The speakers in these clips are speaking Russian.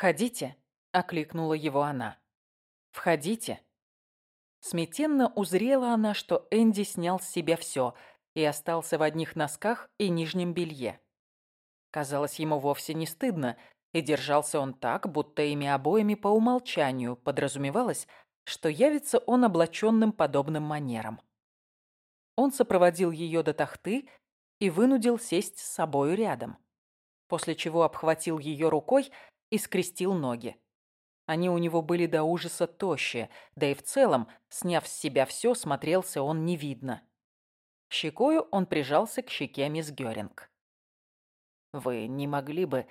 «Входите», — окликнула его она. «Входите». Сметенно узрела она, что Энди снял с себя все и остался в одних носках и нижнем белье. Казалось, ему вовсе не стыдно, и держался он так, будто ими обоими по умолчанию подразумевалось, что явится он облаченным подобным манером. Он сопроводил ее до тахты и вынудил сесть с собою рядом, после чего обхватил ее рукой и скрестил ноги. Они у него были до ужаса тощие, да и в целом, сняв с себя все, смотрелся он не видно. Щекою он прижался к щеке мисс Гёринг. «Вы не могли бы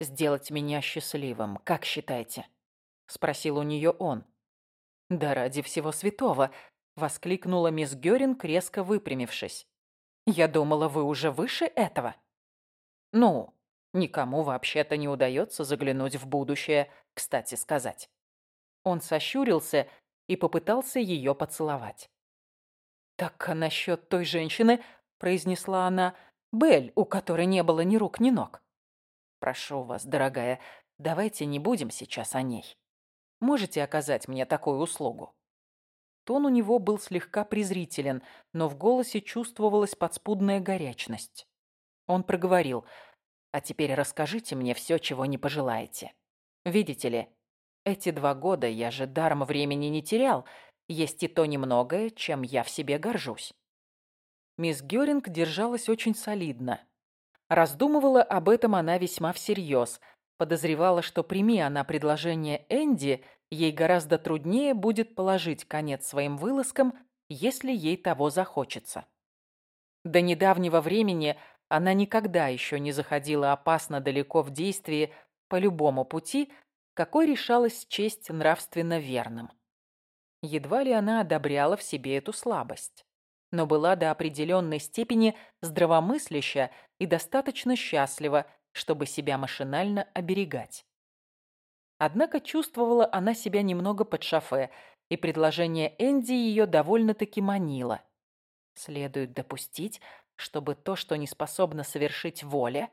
сделать меня счастливым, как считаете?» — спросил у нее он. «Да ради всего святого!» — воскликнула мисс Гёринг, резко выпрямившись. «Я думала, вы уже выше этого». «Ну, никому вообще-то не удается заглянуть в будущее, кстати сказать». Он сощурился и попытался ее поцеловать. «Так а насчет той женщины», — произнесла она, — «Белль, у которой не было ни рук, ни ног». «Прошу вас, дорогая, давайте не будем сейчас о ней. Можете оказать мне такую услугу?» Тон у него был слегка презрителен, но в голосе чувствовалась подспудная горячность. Он проговорил, «А теперь расскажите мне все, чего не пожелаете. Видите ли, эти два года я же даром времени не терял, есть и то немногое, чем я в себе горжусь». Мисс Гёринг держалась очень солидно. Раздумывала об этом она весьма всерьез – Подозревала, что прими она предложение Энди, ей гораздо труднее будет положить конец своим вылазкам, если ей того захочется. До недавнего времени она никогда еще не заходила опасно далеко в действии по любому пути, какой решалась честь нравственно верным. Едва ли она одобряла в себе эту слабость, но была до определенной степени здравомысляща и достаточно счастлива, чтобы себя машинально оберегать. Однако чувствовала она себя немного под шофе, и предложение Энди ее довольно-таки манило. Следует допустить, чтобы то, что не способна совершить воля,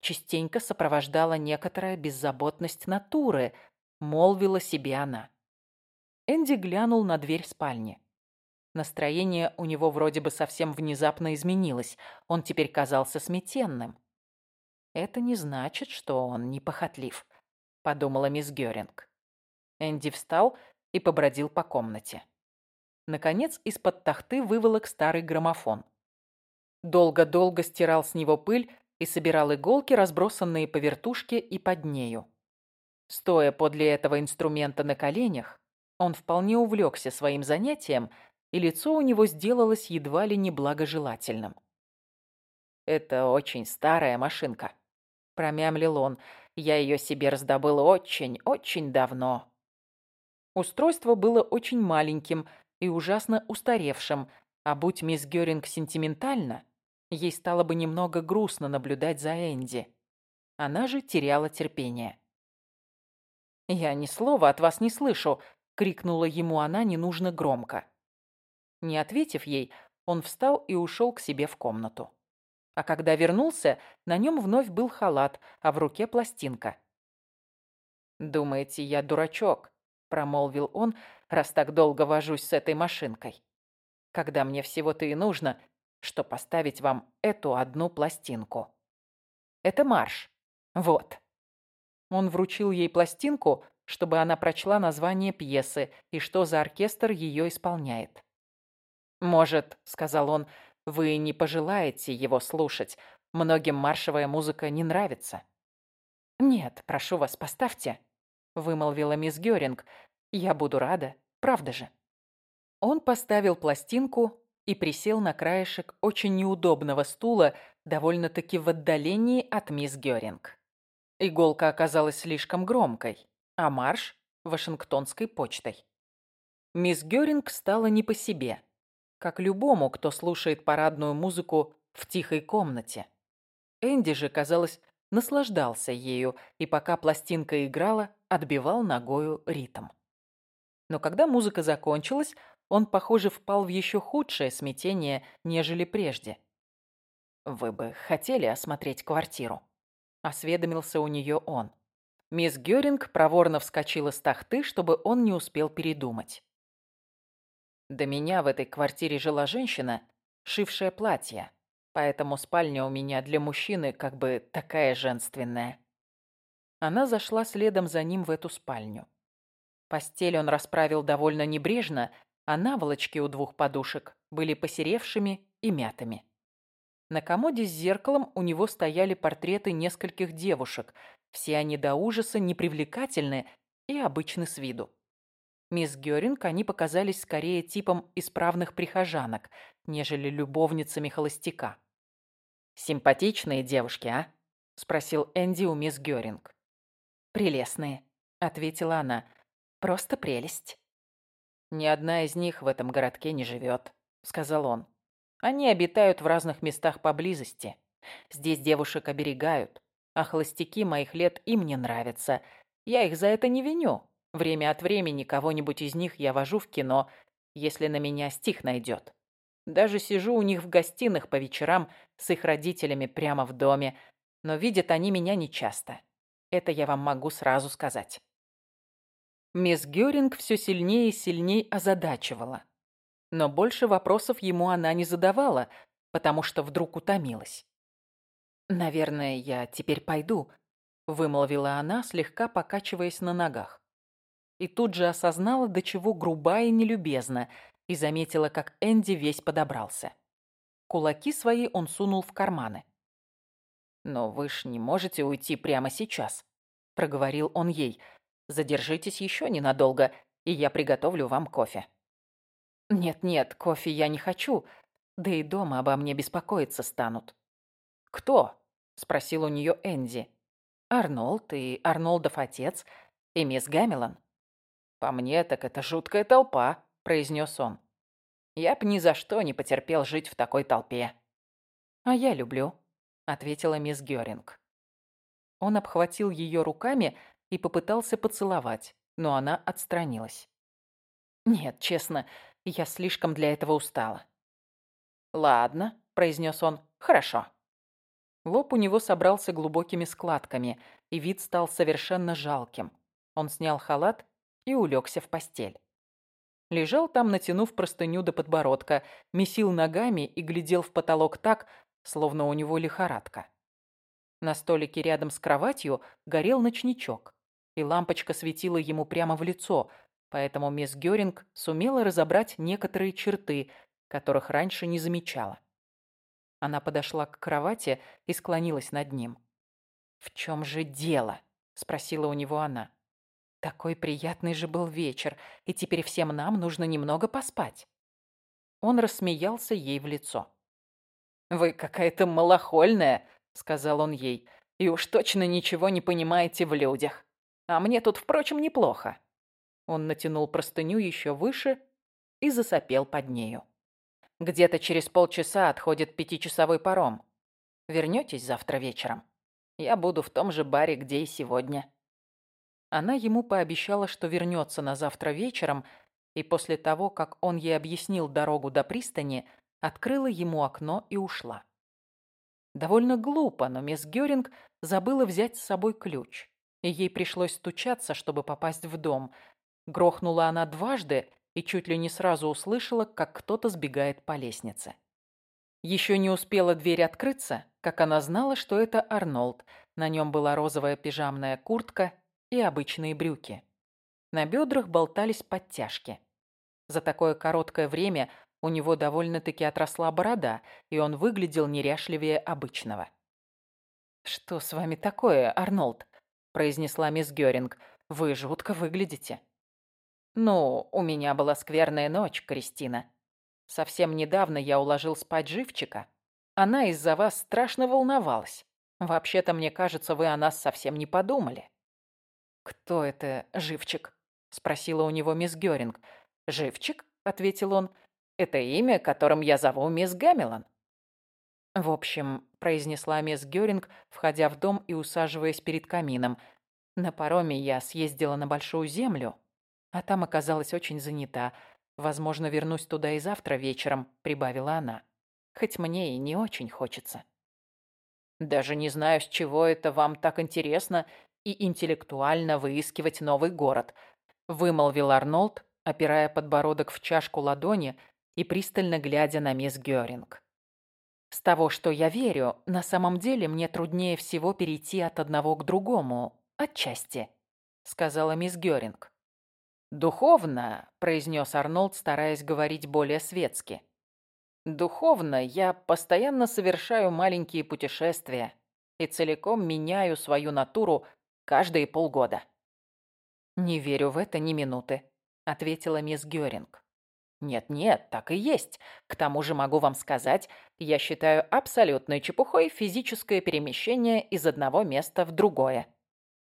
частенько сопровождала некоторая беззаботность натуры, молвила себе она. Энди глянул на дверь спальни. Настроение у него вроде бы совсем внезапно изменилось. Он теперь казался сметенным. «Это не значит, что он не похотлив», — подумала мисс Гёринг. Энди встал и побродил по комнате. Наконец, из-под тахты выволок старый граммофон. Долго-долго стирал с него пыль и собирал иголки, разбросанные по вертушке и под нею. Стоя подле этого инструмента на коленях, он вполне увлекся своим занятием, и лицо у него сделалось едва ли не благожелательным. «Это очень старая машинка», — промямлил он. «Я ее себе раздобыл очень-очень давно». Устройство было очень маленьким и ужасно устаревшим, а будь мисс Гёринг сентиментальна, ей стало бы немного грустно наблюдать за Энди. Она же теряла терпение. «Я ни слова от вас не слышу!» — крикнула ему она ненужно громко. Не ответив ей, он встал и ушел к себе в комнату. А когда вернулся, на нем вновь был халат, а в руке пластинка. «Думаете, я дурачок?» – промолвил он, раз так долго вожусь с этой машинкой. «Когда мне всего-то и нужно, что поставить вам эту одну пластинку. Это марш. Вот». Он вручил ей пластинку, чтобы она прочла название пьесы и что за оркестр ее исполняет. «Может, — сказал он, вы не пожелаете его слушать. Многим маршевая музыка не нравится». «Нет, прошу вас, поставьте», — вымолвила мисс Гёринг. «Я буду рада, правда же». Он поставил пластинку и присел на краешек очень неудобного стула, довольно-таки в отдалении от мисс Гёринг. Иголка оказалась слишком громкой, а марш — Вашингтонской почтой. Мисс Гёринг стала не по себе как любому, кто слушает парадную музыку в тихой комнате. Энди же, казалось, наслаждался ею и пока пластинка играла, отбивал ногою ритм. Но когда музыка закончилась, он, похоже, впал в еще худшее смятение, нежели прежде. «Вы бы хотели осмотреть квартиру?» — осведомился у нее он. Мисс Гёринг проворно вскочила с тахты, чтобы он не успел передумать. До меня в этой квартире жила женщина, шившая платья, поэтому спальня у меня для мужчины как бы такая женственная. Она зашла следом за ним в эту спальню. Постель он расправил довольно небрежно, а наволочки у двух подушек были посеревшими и мятыми. На комоде с зеркалом у него стояли портреты нескольких девушек. Все они до ужаса непривлекательны и обычны с виду. Мисс Гёринг они показались скорее типом исправных прихожанок, нежели любовницами холостяка. «Симпатичные девушки, а?» – спросил Энди у мисс Гёринг. «Прелестные», – ответила она. «Просто прелесть». «Ни одна из них в этом городке не живет», – сказал он. Они обитают в разных местах поблизости. Здесь девушек оберегают, а холостяки моих лет им не нравятся. Я их за это не виню. Время от времени кого-нибудь из них я вожу в кино, если на меня стих найдет. Даже сижу у них в гостиных по вечерам с их родителями прямо в доме, но видят они меня нечасто. Это я вам могу сразу сказать. Мисс Гёринг все сильнее и сильнее озадачивала. Но больше вопросов ему она не задавала, потому что вдруг утомилась. «Наверное, я теперь пойду», — вымолвила она, слегка покачиваясь на ногах. И тут же осознала, до чего груба и нелюбезна, и заметила, как Энди весь подобрался. Кулаки свои он сунул в карманы. «Но вы ж не можете уйти прямо сейчас», — проговорил он ей. «Задержитесь еще ненадолго, и я приготовлю вам кофе». «Нет-нет, кофе я не хочу. Да и дома обо мне беспокоиться станут». «Кто?» — спросил у нее Энди. «Арнольд и Арнольдов отец, и мисс Гамилон». «По мне, так это жуткая толпа», — произнес он. «Я б ни за что не потерпел жить в такой толпе». «А я люблю», — ответила мисс Гёринг. Он обхватил ее руками и попытался поцеловать, но она отстранилась. «Нет, честно, я слишком для этого устала. «Ладно», — произнес он, — «хорошо». Лоб у него собрался глубокими складками, и вид стал совершенно жалким. Он снял халат и улегся в постель. Лежал там, натянув простыню до подбородка, месил ногами и глядел в потолок так, словно у него лихорадка. На столике рядом с кроватью горел ночничок, и лампочка светила ему прямо в лицо, поэтому мисс Гёринг сумела разобрать некоторые черты, которых раньше не замечала. Она подошла к кровати и склонилась над ним. «В чем же дело?» – спросила у него она. «Такой приятный же был вечер, и теперь всем нам нужно немного поспать». Он рассмеялся ей в лицо. «Вы какая-то малохольная», — сказал он ей, «и уж точно ничего не понимаете в людях. А мне тут, впрочем, неплохо. Он натянул простыню еще выше и засопел под нею. Где-то через полчаса отходит пятичасовой паром. Вернетесь завтра вечером? Я буду в том же баре, где и сегодня. Она ему пообещала, что вернется на завтра вечером, и после того, как он ей объяснил дорогу до пристани, открыла ему окно и ушла. Довольно глупо, но мисс Гёринг забыла взять с собой ключ, и ей пришлось стучаться, чтобы попасть в дом – Грохнула она дважды и чуть ли не сразу услышала, как кто-то сбегает по лестнице. Еще не успела дверь открыться, как она знала, что это Арнольд. На нем была розовая пижамная куртка и обычные брюки. На бедрах болтались подтяжки. За такое короткое время у него довольно-таки отросла борода, и он выглядел неряшливее обычного. «Что с вами такое, Арнольд?» – произнесла мисс Гёринг. «Вы жутко выглядите». «Ну, у меня была скверная ночь, Кристина. Совсем недавно я уложил спать живчика. Она из-за вас страшно волновалась. Вообще-то, мне кажется, вы о нас совсем не подумали». «Кто это живчик?» — спросила у него мисс Гёринг. «Живчик?» — ответил он. «Это имя, которым я зову мисс Гамилон». «В общем», — произнесла мисс Гёринг, входя в дом и усаживаясь перед камином, «на пароме я съездила на Большую Землю, а там оказалась очень занята. Возможно, вернусь туда и завтра вечером, прибавила она. Хоть мне и не очень хочется. Даже не знаю, с чего это вам так интересно и интеллектуально выискивать новый город, вымолвил Арнольд, опирая подбородок в чашку ладони и пристально глядя на мисс Гёринг. С того, что я верю, на самом деле мне труднее всего перейти от одного к другому, отчасти, сказала мисс Гёринг. «Духовно», — произнес Арнольд, стараясь говорить более светски. «Духовно я постоянно совершаю маленькие путешествия и целиком меняю свою натуру каждые полгода». «Не верю в это ни минуты», — ответила мисс Гёринг. «Нет-нет, так и есть. К тому же могу вам сказать, я считаю абсолютной чепухой физическое перемещение из одного места в другое.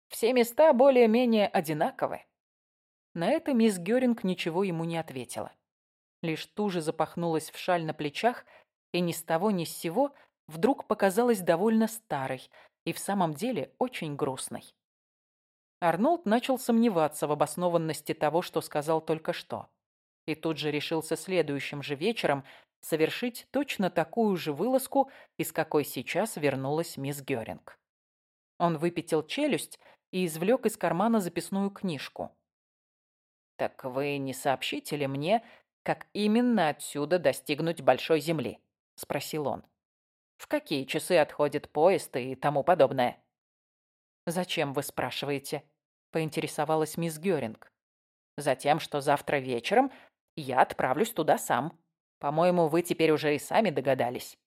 Все места более-менее одинаковы. На это мисс Гёринг ничего ему не ответила. Лишь туже запахнулась в шаль на плечах и ни с того ни с сего вдруг показалась довольно старой и в самом деле очень грустной. Арнольд начал сомневаться в обоснованности того, что сказал только что. И тут же решился следующим же вечером совершить точно такую же вылазку, из какой сейчас вернулась мисс Гёринг. Он выпятил челюсть и извлек из кармана записную книжку. «Так вы не сообщите ли мне, как именно отсюда достигнуть Большой Земли?» — спросил он. «В какие часы отходит поезд и тому подобное?» «Зачем вы спрашиваете?» — поинтересовалась мисс Гёринг. «Затем, что завтра вечером я отправлюсь туда сам. По-моему, вы теперь уже и сами догадались».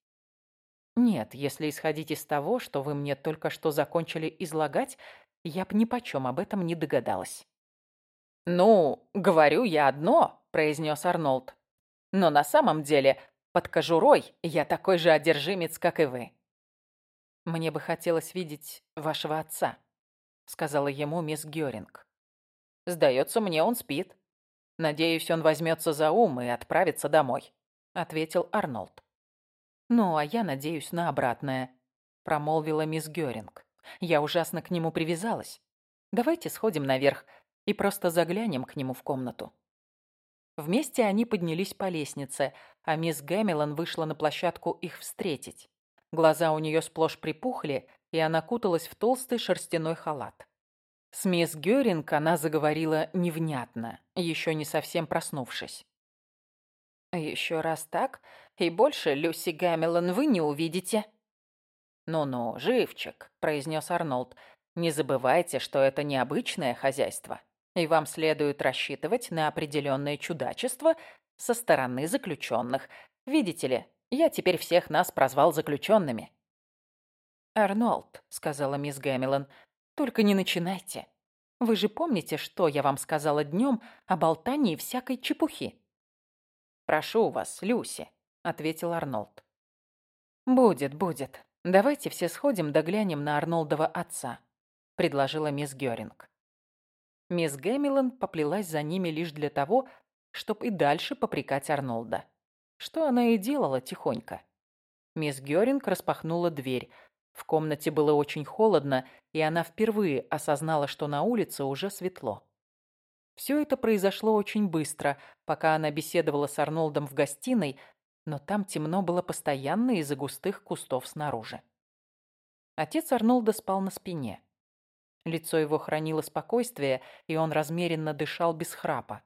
«Нет, если исходить из того, что вы мне только что закончили излагать, я б ни почем об этом не догадалась». «Ну, говорю я одно», — произнес Арнольд. «Но на самом деле, под кожурой я такой же одержимец, как и вы». «Мне бы хотелось видеть вашего отца», — сказала ему мисс Гёринг. «Сдается мне, он спит. Надеюсь, он возьмется за ум и отправится домой», — ответил Арнольд. «Ну, а я надеюсь на обратное», — промолвила мисс Гёринг. «Я ужасно к нему привязалась. Давайте сходим наверх, и просто заглянем к нему в комнату. Вместе они поднялись по лестнице, а мисс Гэмилон вышла на площадку их встретить. Глаза у нее сплошь припухли, и она куталась в толстый шерстяной халат. С мисс Гёринг она заговорила невнятно, еще не совсем проснувшись. «Еще раз так, и больше, Люси Гэмилон, вы не увидите». «Ну-ну, живчик», — произнес Арнольд, — «не забывайте, что это необычное хозяйство и вам следует рассчитывать на определенное чудачество со стороны заключенных. Видите ли, я теперь всех нас прозвал заключенными. «Арнольд», — сказала мисс Гэмилон, — «только не начинайте. Вы же помните, что я вам сказала днем о болтании всякой чепухи?» «Прошу вас, Люси», — ответил Арнольд. «Будет, будет. Давайте все сходим да на Арнольдова отца», — предложила мисс Гёринг. Мисс Гэмилон поплелась за ними лишь для того, чтобы и дальше попрекать Арнольда. Что она и делала тихонько. Мисс Гёринг распахнула дверь. В комнате было очень холодно, и она впервые осознала, что на улице уже светло. Все это произошло очень быстро, пока она беседовала с Арнольдом в гостиной, но там темно было постоянно из-за густых кустов снаружи. Отец Арнольда спал на спине. Лицо его хранило спокойствие, и он размеренно дышал без храпа.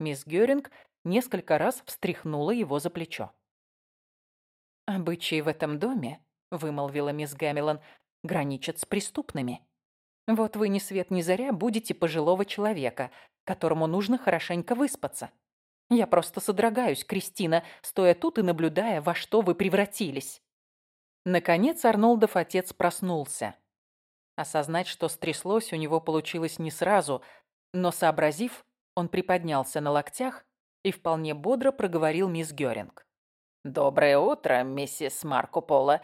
Мисс Гёринг несколько раз встряхнула его за плечо. «Обычаи в этом доме», — вымолвила мисс Гамилон, — «граничат с преступными. Вот вы ни свет ни заря будете пожилого человека, которому нужно хорошенько выспаться. Я просто содрогаюсь, Кристина, стоя тут и наблюдая, во что вы превратились». Наконец Арнолдов отец проснулся. Осознать, что стряслось, у него получилось не сразу, но, сообразив, он приподнялся на локтях и вполне бодро проговорил мисс Гёринг. «Доброе утро, миссис Марко Поло.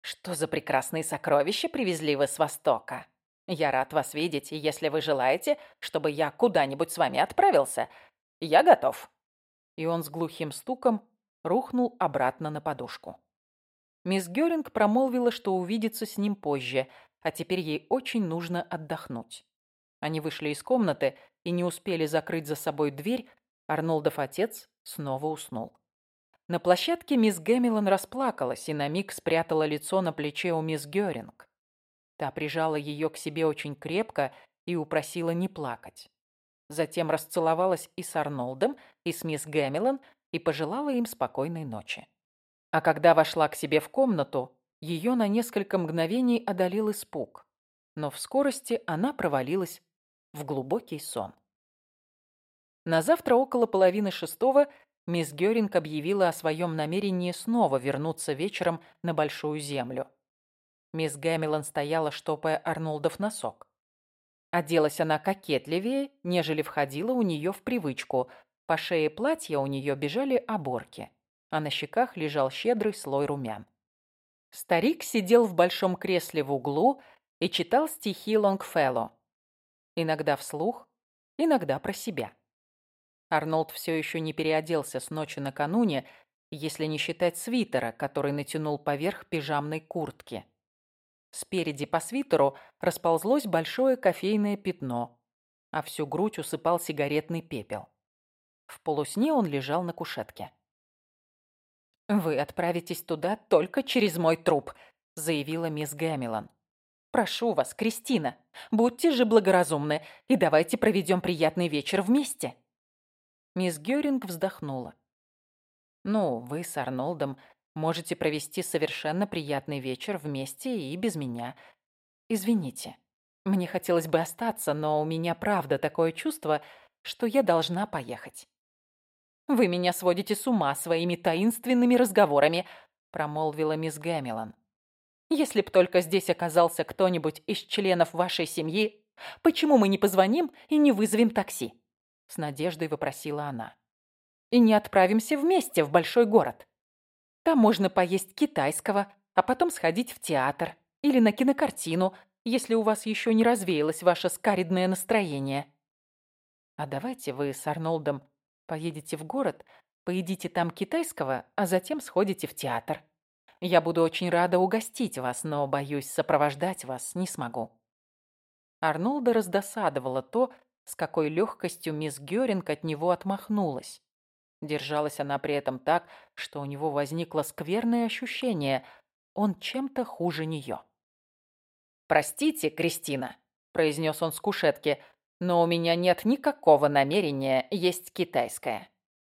Что за прекрасные сокровища привезли вы с Востока? Я рад вас видеть, и если вы желаете, чтобы я куда-нибудь с вами отправился, я готов». И он с глухим стуком рухнул обратно на подушку. Мисс Гёринг промолвила, что увидится с ним позже – а теперь ей очень нужно отдохнуть. Они вышли из комнаты и не успели закрыть за собой дверь, Арнольдов отец снова уснул. На площадке мисс Гэмилон расплакалась и на миг спрятала лицо на плече у мисс Гёринг. Та прижала ее к себе очень крепко и упросила не плакать. Затем расцеловалась и с Арнолдом, и с мисс Гэмилон, и пожелала им спокойной ночи. А когда вошла к себе в комнату, ее на несколько мгновений одолел испуг, но в скорости она провалилась в глубокий сон. На завтра около половины шестого мисс Гёринг объявила о своем намерении снова вернуться вечером на Большую Землю. Мисс Гэмилон стояла, штопая Арнолдов носок. Оделась она кокетливее, нежели входила у нее в привычку. По шее платья у нее бежали оборки, а на щеках лежал щедрый слой румян. Старик сидел в большом кресле в углу и читал стихи Лонгфелло. Иногда вслух, иногда про себя. Арнольд все еще не переоделся с ночи накануне, если не считать свитера, который натянул поверх пижамной куртки. Спереди по свитеру расползлось большое кофейное пятно, а всю грудь усыпал сигаретный пепел. В полусне он лежал на кушетке. «Вы отправитесь туда только через мой труп», — заявила мисс Гэмилон. «Прошу вас, Кристина, будьте же благоразумны и давайте проведем приятный вечер вместе». Мисс Гёринг вздохнула. «Ну, вы с Арнолдом можете провести совершенно приятный вечер вместе и без меня. Извините, мне хотелось бы остаться, но у меня правда такое чувство, что я должна поехать». «Вы меня сводите с ума своими таинственными разговорами», промолвила мисс Гэмилон. «Если б только здесь оказался кто-нибудь из членов вашей семьи, почему мы не позвоним и не вызовем такси?» С надеждой вопросила она. «И не отправимся вместе в большой город. Там можно поесть китайского, а потом сходить в театр или на кинокартину, если у вас еще не развеялось ваше скаридное настроение. А давайте вы с Арнольдом Поедете в город, поедите там китайского, а затем сходите в театр. Я буду очень рада угостить вас, но, боюсь, сопровождать вас не смогу». Арнолда раздосадовало то, с какой легкостью мисс Гёринг от него отмахнулась. Держалась она при этом так, что у него возникло скверное ощущение. Он чем-то хуже нее. «Простите, Кристина», — произнес он с кушетки, но у меня нет никакого намерения есть китайское.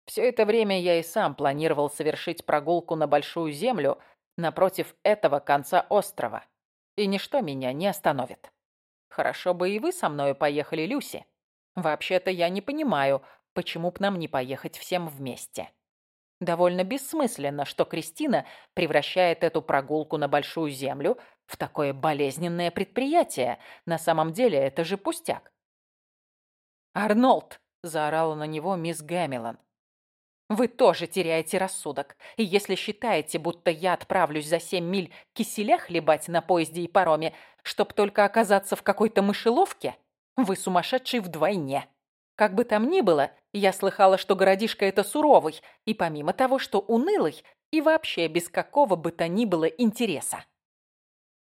Все это время я и сам планировал совершить прогулку на Большую Землю напротив этого конца острова. И ничто меня не остановит. Хорошо бы и вы со мной поехали, Люси. Вообще-то я не понимаю, почему б нам не поехать всем вместе. Довольно бессмысленно, что Кристина превращает эту прогулку на Большую Землю в такое болезненное предприятие. На самом деле это же пустяк. «Арнольд!» – заорала на него мисс Гэмилон. «Вы тоже теряете рассудок. И если считаете, будто я отправлюсь за семь миль киселя хлебать на поезде и пароме, чтоб только оказаться в какой-то мышеловке, вы сумасшедший вдвойне. Как бы там ни было, я слыхала, что городишко это суровый, и помимо того, что унылый, и вообще без какого бы то ни было интереса».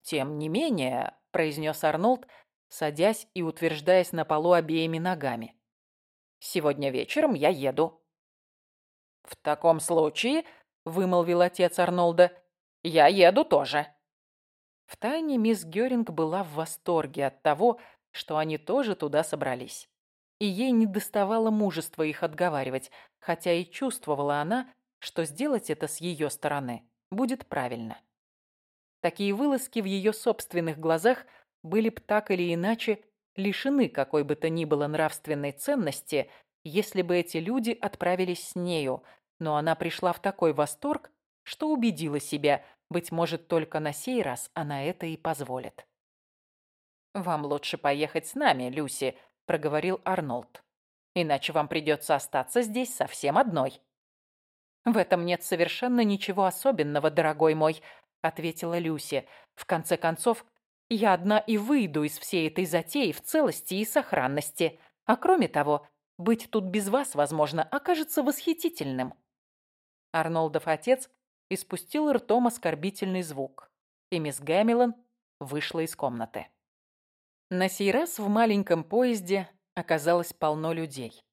«Тем не менее», – произнес Арнольд, – садясь и утверждаясь на полу обеими ногами. «Сегодня вечером я еду». «В таком случае», — вымолвил отец Арнольда, — «я еду тоже». Втайне мисс Гёринг была в восторге от того, они тоже туда собрались. И ей не доставало мужества их отговаривать, хотя и чувствовала она, что сделать это с ее стороны будет правильно. Такие вылазки в ее собственных глазах – были б так или иначе лишены какой бы то ни было нравственной ценности, если бы эти люди отправились с нею, но она пришла в такой восторг, что убедила себя, быть может, только на сей раз она это и позволит. «Вам лучше поехать с нами, Люси», — проговорил Арнольд. «Иначе вам придется остаться здесь совсем одной». «В этом нет совершенно ничего особенного, дорогой мой», — ответила Люси. «В конце концов, я одна и выйду из всей этой затеи в целости и сохранности. А кроме того, быть тут без вас, возможно, окажется восхитительным». Арнольдов отец испустил ртом оскорбительный звук, и мисс Гэмилон вышла из комнаты. На сей раз в маленьком поезде оказалось полно людей.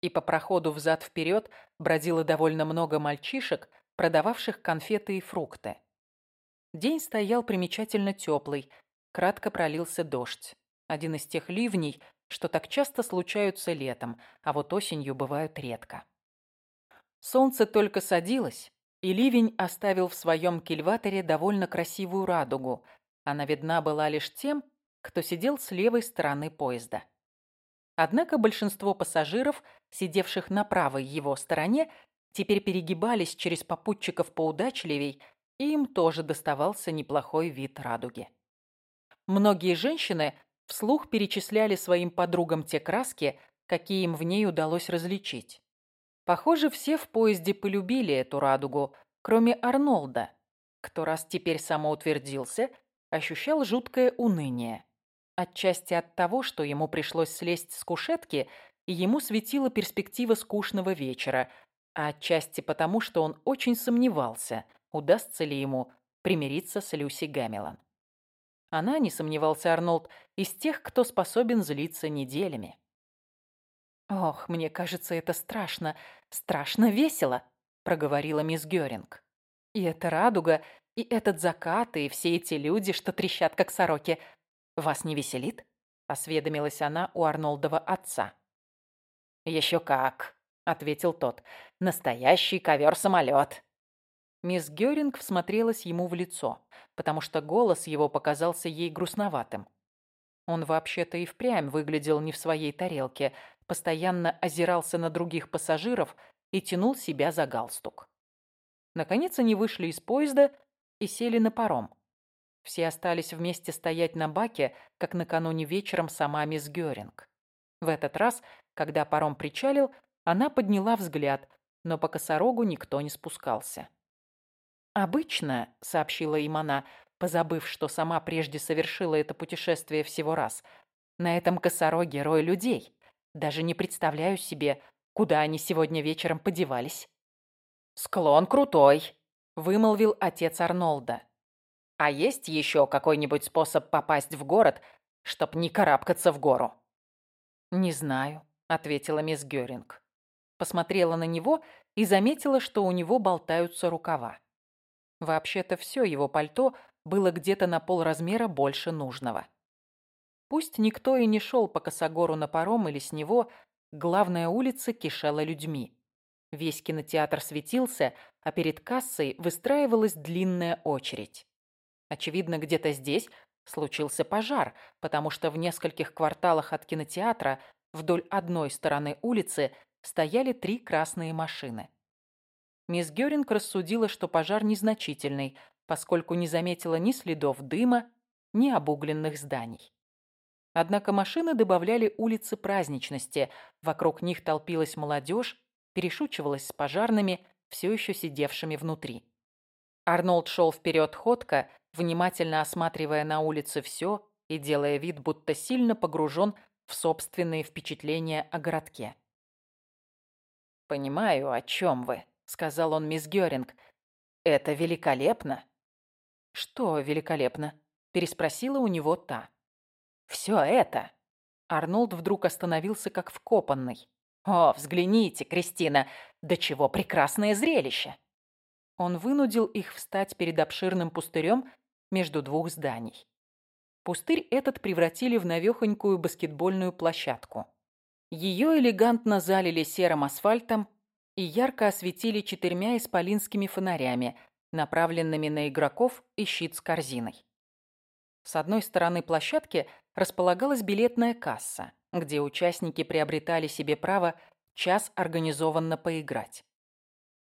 И по проходу взад-вперед бродило довольно много мальчишек, продававших конфеты и фрукты. День стоял примечательно теплый, кратко пролился дождь. Один из тех ливней, что так часто случаются летом, а вот осенью бывают редко. Солнце только садилось, и ливень оставил в своем кильваторе довольно красивую радугу. Она видна была лишь тем, кто сидел с левой стороны поезда. Однако большинство пассажиров, сидевших на правой его стороне, теперь перегибались через попутчиков поудачливей, и им тоже доставался неплохой вид радуги. Многие женщины вслух перечисляли своим подругам те краски, какие им в ней удалось различить. Похоже, все в поезде полюбили эту радугу, кроме Арнолда, кто раз теперь самоутвердился, ощущал жуткое уныние. Отчасти от того, что ему пришлось слезть с кушетки, ему светила перспектива скучного вечера, а отчасти потому, что он очень сомневался, удастся ли ему примириться с Люси Гамилан. Она, не сомневался Арнольд, из тех, кто способен злиться неделями. «Ох, мне кажется, это страшно, страшно весело», — проговорила мисс Гёринг. «И эта радуга, и этот закат, и все эти люди, что трещат, как сороки. Вас не веселит?» — осведомилась она у Арнольдова отца. «Еще как», — ответил тот. «Настоящий ковер-самолет». Мисс Гёринг всмотрелась ему в лицо, потому что голос его показался ей грустноватым. Он вообще-то и впрямь выглядел не в своей тарелке, постоянно озирался на других пассажиров и тянул себя за галстук. Наконец они вышли из поезда и сели на паром. Все остались вместе стоять на баке, как накануне вечером сама мисс Гёринг. В этот раз, когда паром причалил, она подняла взгляд, но по косорогу никто не спускался. «Обычно», — сообщила им она, позабыв, что сама прежде совершила это путешествие всего раз, «на этом косороге рой людей. Даже не представляю себе, куда они сегодня вечером подевались». «Склон крутой», — вымолвил отец Арнолда. «А есть еще какой-нибудь способ попасть в город, чтоб не карабкаться в гору?» «Не знаю», — ответила мисс Гёринг. Посмотрела на него и заметила, что у него болтаются рукава. Вообще-то все его пальто было где-то на полразмера больше нужного. Пусть никто и не шел по косогору на паром или с него, главная улица кишела людьми. Весь кинотеатр светился, а перед кассой выстраивалась длинная очередь. Очевидно, где-то здесь случился пожар, потому что в нескольких кварталах от кинотеатра вдоль одной стороны улицы стояли три красные машины. Мисс Гёринг рассудила, что пожар незначительный, поскольку не заметила ни следов дыма, ни обугленных зданий. Однако машины добавляли улицы праздничности, вокруг них толпилась молодежь, перешучивалась с пожарными, все еще сидевшими внутри. Арнольд шел вперед ходко, внимательно осматривая на улице все и делая вид, будто сильно погружен в собственные впечатления о городке. «Понимаю, о чем вы», сказал он мисс Гёринг. «Это великолепно». «Что великолепно?» – переспросила у него та. «Все это». Арнольд вдруг остановился как вкопанный. «О, взгляните, Кристина, до чего прекрасное зрелище!» Он вынудил их встать перед обширным пустырем между двух зданий. Пустырь этот превратили в навехонькую баскетбольную площадку. Ее элегантно залили серым асфальтом, и ярко осветили четырьмя исполинскими фонарями, направленными на игроков и щит с корзиной. С одной стороны площадки располагалась билетная касса, где участники приобретали себе право час организованно поиграть.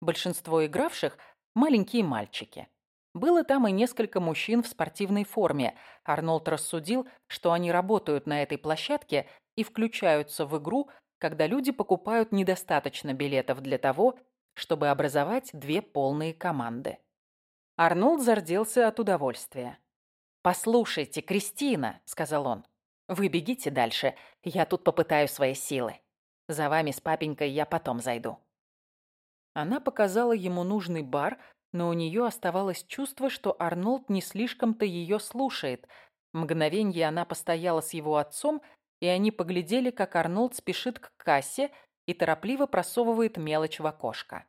Большинство игравших – маленькие мальчики. Было там и несколько мужчин в спортивной форме. Арнольд рассудил, что они работают на этой площадке и включаются в игру когда люди покупают недостаточно билетов для того, чтобы образовать две полные команды. Арнольд зарделся от удовольствия. «Послушайте, Кристина», — сказал он, — «вы бегите дальше, я тут попытаю свои силы. За вами с папенькой я потом зайду». Она показала ему нужный бар, но у нее оставалось чувство, что Арнольд не слишком-то ее слушает. Мгновенье она постояла с его отцом, и они поглядели, как Арнольд спешит к кассе и торопливо просовывает мелочь в окошко.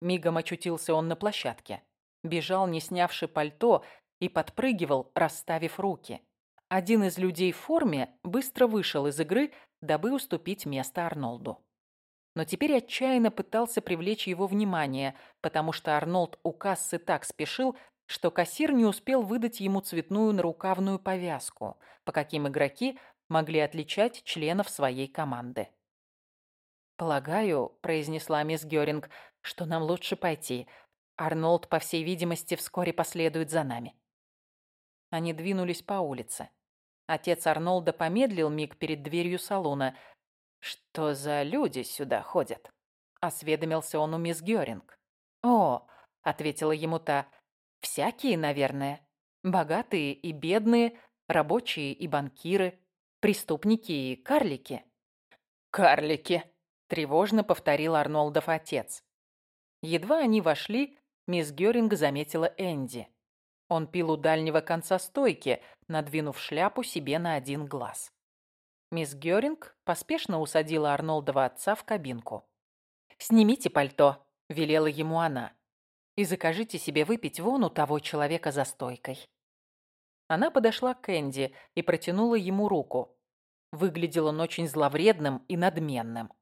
Мигом очутился он на площадке. Бежал, не снявши пальто, и подпрыгивал, расставив руки. Один из людей в форме быстро вышел из игры, дабы уступить место Арнолду. Но теперь отчаянно пытался привлечь его внимание, потому что Арнольд у кассы так спешил, что кассир не успел выдать ему цветную нарукавную повязку, по каким игроки могли отличать членов своей команды. «Полагаю», — произнесла мисс Гёринг, — «что нам лучше пойти. Арнольд, по всей видимости, вскоре последует за нами». Они двинулись по улице. Отец Арнолда помедлил миг перед дверью салона. «Что за люди сюда ходят?» — осведомился он у мисс Гёринг. «О», — ответила ему та, — «всякие, наверное. Богатые и бедные, рабочие и банкиры, преступники и карлики». «Карлики», — тревожно повторил Арнолдов отец. Едва они вошли, мисс Гёринг заметила Энди. Он пил у дальнего конца стойки, надвинув шляпу себе на один глаз. Мисс Гёринг поспешно усадила Арнолдова отца в кабинку. «Снимите пальто», — велела ему она, «и закажите себе выпить вон у того человека за стойкой». Она подошла к Энди и протянула ему руку. Выглядел он очень зловредным и надменным.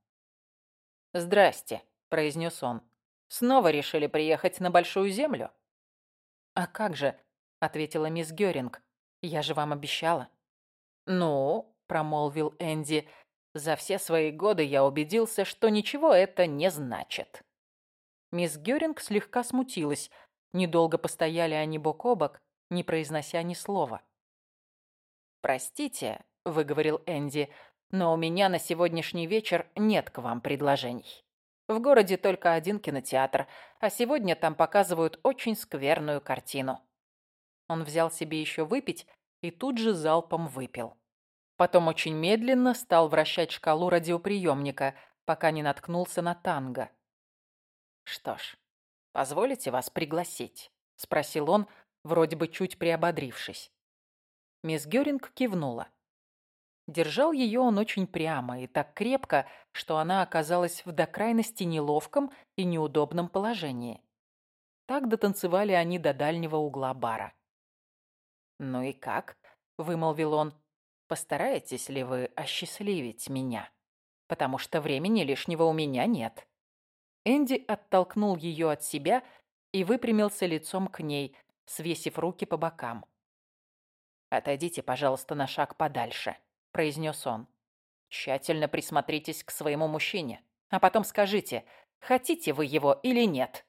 «Здрасте», — произнес он. «Снова решили приехать на Большую Землю?» «А как же?» — ответила мисс Гёринг. «Я же вам обещала». «Ну», — промолвил Энди, — «за все свои годы я убедился, что ничего это не значит». Мисс Гёринг слегка смутилась. Недолго постояли они бок о бок, не произнося ни слова. «Простите», — выговорил Энди, — «но у меня на сегодняшний вечер нет к вам предложений». В городе только один кинотеатр, а сегодня там показывают очень скверную картину. Он взял себе еще выпить и тут же залпом выпил. Потом очень медленно стал вращать шкалу радиоприемника, пока не наткнулся на танго. «Что ж, позволите вас пригласить?» — спросил он, вроде бы чуть приободрившись. Мисс Гёринг кивнула. Держал ее он очень прямо и так крепко, что она оказалась в до крайности неловком и неудобном положении. Так дотанцевали они до дальнего угла бара. «Ну и как?» — вымолвил он. «Постараетесь ли вы осчастливить меня? Потому что времени лишнего у меня нет». Энди оттолкнул ее от себя и выпрямился лицом к ней, свесив руки по бокам. «Отойдите, пожалуйста, на шаг подальше», произнес он. Тщательно присмотритесь к своему мужчине, а потом скажите, хотите вы его или нет.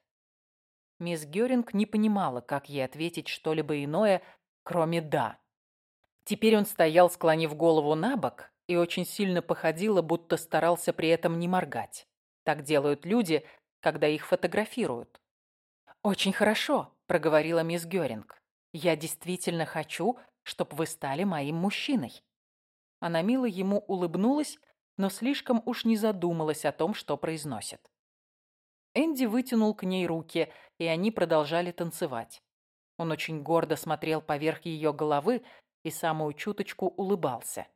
Мисс Гёринг не понимала, как ей ответить что-либо иное, кроме «да». Теперь он стоял, склонив голову на бок, и очень сильно походило, будто старался при этом не моргать. Так делают люди, когда их фотографируют. «Очень хорошо», — проговорила мисс Гёринг. «Я действительно хочу, чтобы вы стали моим мужчиной». Она мило ему улыбнулась, но слишком уж не задумалась о том, что произносит. Энди вытянул к ней руки, и они продолжали танцевать. Он очень гордо смотрел поверх ее головы и самую чуточку улыбался.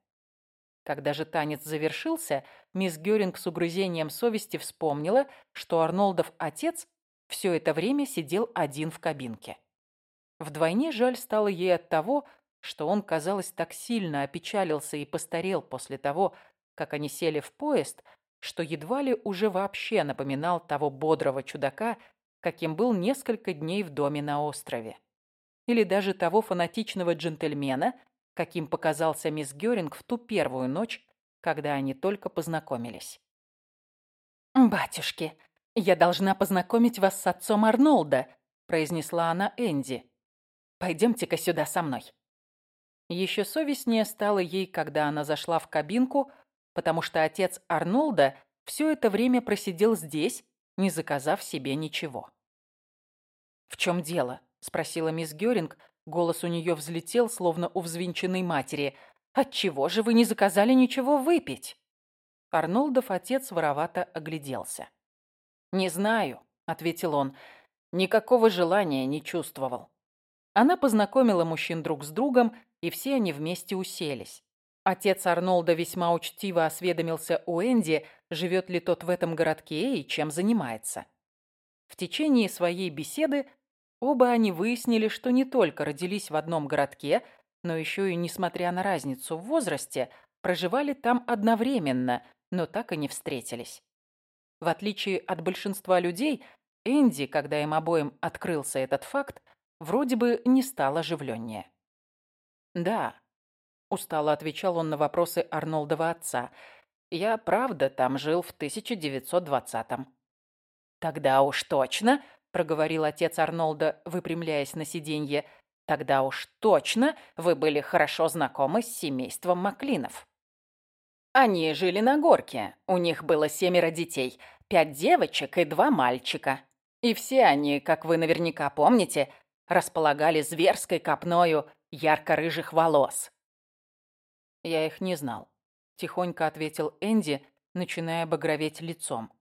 Когда же танец завершился, мисс Гёринг с угрызением совести вспомнила, что Арнолдов отец все это время сидел один в кабинке. Вдвойне жаль стало ей от того, что он, казалось, так сильно опечалился и постарел после того, как они сели в поезд, что едва ли уже вообще напоминал того бодрого чудака, каким был несколько дней в доме на острове. Или даже того фанатичного джентльмена, каким показался мисс Гёринг в ту первую ночь, когда они только познакомились. «Батюшки, я должна познакомить вас с отцом Арнолда», произнесла она Энди. «Пойдемте-ка сюда со мной». Еще совестнее стало ей, когда она зашла в кабинку, потому что отец Арнолда все это время просидел здесь, не заказав себе ничего. «В чем дело?» – спросила мисс Гёринг. Голос у нее взлетел, словно у взвинченной матери. «Отчего же вы не заказали ничего выпить?» Арнолдов отец воровато огляделся. «Не знаю», — ответил он. «Никакого желания не чувствовал». Она познакомила мужчин друг с другом, и все они вместе уселись. Отец Арнолда весьма учтиво осведомился у Энди, живет ли тот в этом городке и чем занимается. В течение своей беседы Оба они выяснили, что не только родились в одном городке, но еще и, несмотря на разницу в возрасте, проживали там одновременно, но так и не встретились. В отличие от большинства людей, Энди, когда им обоим открылся этот факт, вроде бы не стал оживленнее. «Да», — устало отвечал он на вопросы Арнолдова отца, «я правда там жил в 1920-м». «Тогда уж точно», — проговорил отец Арнолда, выпрямляясь на сиденье, «тогда уж точно вы были хорошо знакомы с семейством Маклинов». Они жили на горке, у них было семеро детей, пять девочек и два мальчика. И все они, как вы наверняка помните, располагали зверской копною ярко-рыжих волос. Я их не знал, тихонько ответил Энди, начиная багроветь лицом.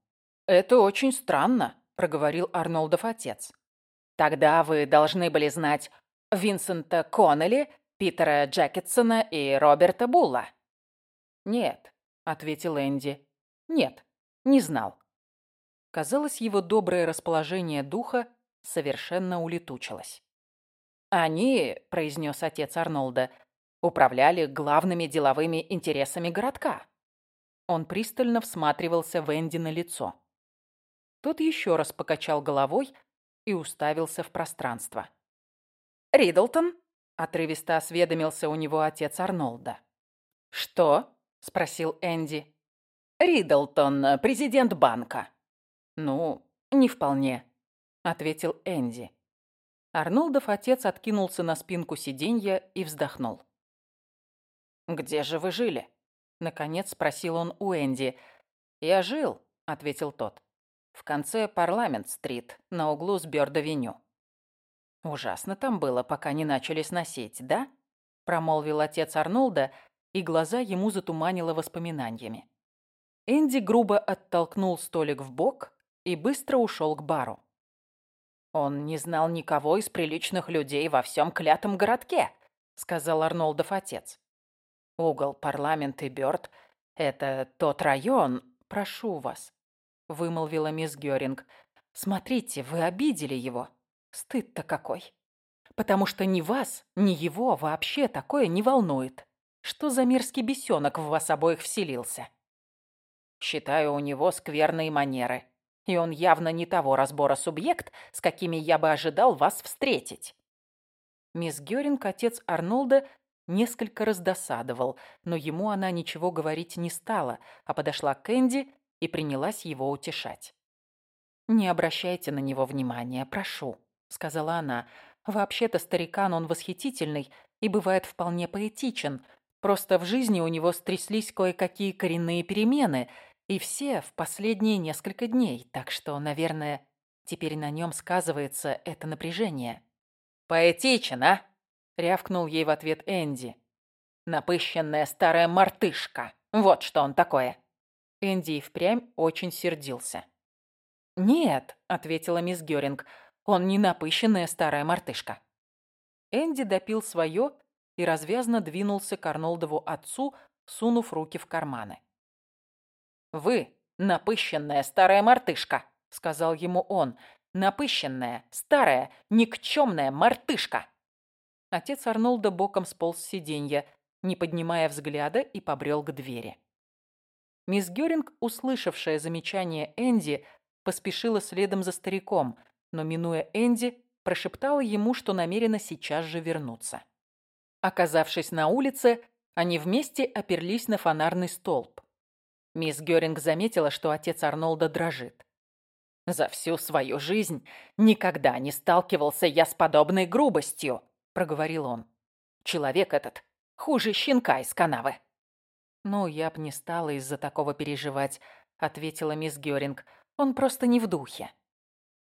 Это очень странно, проговорил Арнолдов отец. Тогда вы должны были знать Винсента Коннелли, Питера Джекетсона и Роберта Булла. Нет, ответил Энди. Нет, не знал. Казалось, его доброе расположение духа совершенно улетучилось. «Они», — произнес отец Арнольда, — «управляли главными деловыми интересами городка». Он пристально всматривался в Энди на лицо. Тот еще раз покачал головой и уставился в пространство. «Ридлтон?» — отрывисто осведомился у него отец Арнольда. «Что?» — спросил Энди. «Ридлтон, президент банка». «Ну, не вполне», — ответил Энди. Арнольдов отец откинулся на спинку сиденья и вздохнул. «Где же вы жили?» — наконец спросил он у Энди. «Я жил», — ответил тот, — «в конце Парламент-стрит, на углу с Бёрд-авеню». «Ужасно там было, пока не начали сносить, да?» — промолвил отец Арнольда, и глаза ему затуманило воспоминаниями. Энди грубо оттолкнул столик в бок и быстро ушел к бару. «Он не знал никого из приличных людей во всем клятом городке», — сказал Арнолдов отец. «Угол, парламент и Бёрд — это тот район, прошу вас», — вымолвила мисс Гёринг. «Смотрите, вы обидели его. Стыд-то какой. Потому что ни вас, ни его вообще такое не волнует. Что за мерзкий бесенок в вас обоих вселился?» «Считаю, у него скверные манеры», и он явно не того разбора субъект, с какими я бы ожидал вас встретить. Мисс Гёринг, отец Арнольда, несколько раздосадовал, но ему она ничего говорить не стала, а подошла к Энди и принялась его утешать. «Не обращайте на него внимания, прошу», — сказала она. «Вообще-то старикан он восхитительный и бывает вполне поэтичен. Просто в жизни у него стряслись кое-какие коренные перемены, и все в последние несколько дней, так что, наверное, теперь на нем сказывается это напряжение. «Поэтичен, а?» — рявкнул ей в ответ Энди. «Напыщенная старая мартышка. Вот что он такое». Энди впрямь очень сердился. «Нет», — ответила мисс Гёринг, — «он не напыщенная старая мартышка». Энди допил свое и развязно двинулся к Арнолдову отцу, сунув руки в карманы. «Вы напыщенная старая мартышка», — сказал ему он. «Напыщенная, старая, никчемная мартышка». Отец Арнольда боком сполз с сиденья, не поднимая взгляда, и побрел к двери. Мисс Гёринг, услышавшая замечание Энди, поспешила следом за стариком, но, минуя Энди, прошептала ему, что намерена сейчас же вернуться. Оказавшись на улице, они вместе оперлись на фонарный столб. Мисс Гёринг заметила, что отец Арнолда дрожит. «За всю свою жизнь никогда не сталкивался я с подобной грубостью», — проговорил он. «Человек этот хуже щенка из канавы». «Ну, я б не стала из-за такого переживать», — ответила мисс Гёринг. «Он просто не в духе».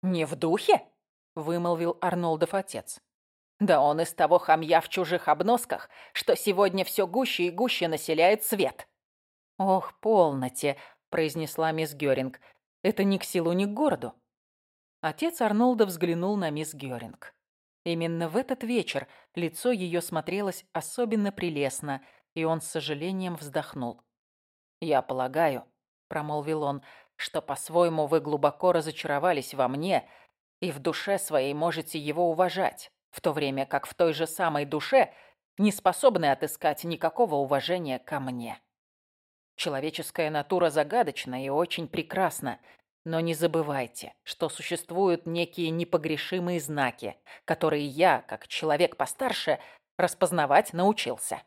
«Не в духе?» — вымолвил Арнолдов отец. «Да он из того хамья в чужих обносках, что сегодня все гуще и гуще населяет свет». «Ох, полноте», — произнесла мисс Гёринг. «Это ни к селу, ни к городу». Отец Арнолда взглянул на мисс Гёринг. Именно в этот вечер лицо ее смотрелось особенно прелестно, и он с сожалением вздохнул. «Я полагаю», — промолвил он, — «что по-своему вы глубоко разочаровались во мне и в душе своей можете его уважать, в то время как в той же самой душе не способны отыскать никакого уважения ко мне. Человеческая натура загадочна и очень прекрасна, но не забывайте, что существуют некие непогрешимые знаки, которые я, как человек постарше, распознавать научился.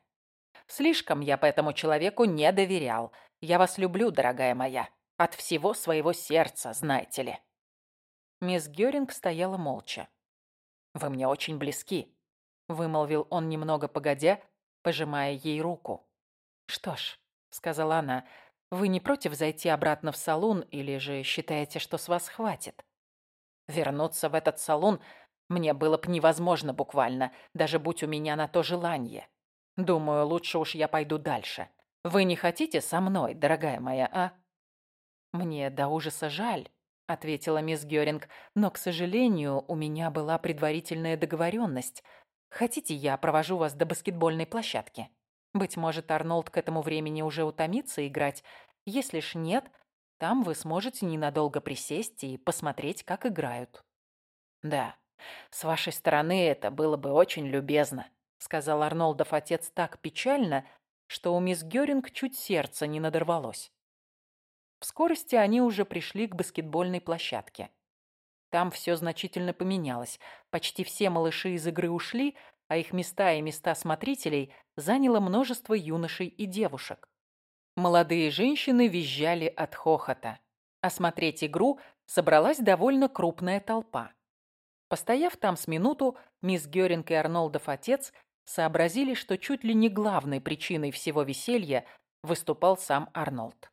Слишком я по этому человеку не доверял. Я вас люблю, дорогая моя, от всего своего сердца, знаете ли. Мисс Гёринг стояла молча. «Вы мне очень близки», — вымолвил он немного погодя, пожимая ей руку. «Что ж», — сказала она, — «вы не против зайти обратно в салон или же считаете, что с вас хватит?» «Вернуться в этот салон мне было бы невозможно буквально, даже будь у меня на то желание. Думаю, лучше уж я пойду дальше. Вы не хотите со мной, дорогая моя, а?» «Мне до ужаса жаль», — ответила мисс Гёринг, «но, к сожалению, у меня была предварительная договоренность. Хотите, я провожу вас до баскетбольной площадки? Быть может, Арнольд к этому времени уже утомится играть. Если ж нет, там вы сможете ненадолго присесть и посмотреть, как играют». «Да, с вашей стороны это было бы очень любезно», — сказал Арнольдов отец так печально, что у мисс Гёринг чуть сердце не надорвалось. В скорости они уже пришли к баскетбольной площадке. Там все значительно поменялось. Почти все малыши из игры ушли, а их места и места смотрителей заняло множество юношей и девушек. Молодые женщины визжали от хохота. Осмотреть игру собралась довольно крупная толпа. Постояв там с минуту, мисс Гёринг и Арнольдов отец сообразили, что чуть ли не главной причиной всего веселья выступал сам Арнольд.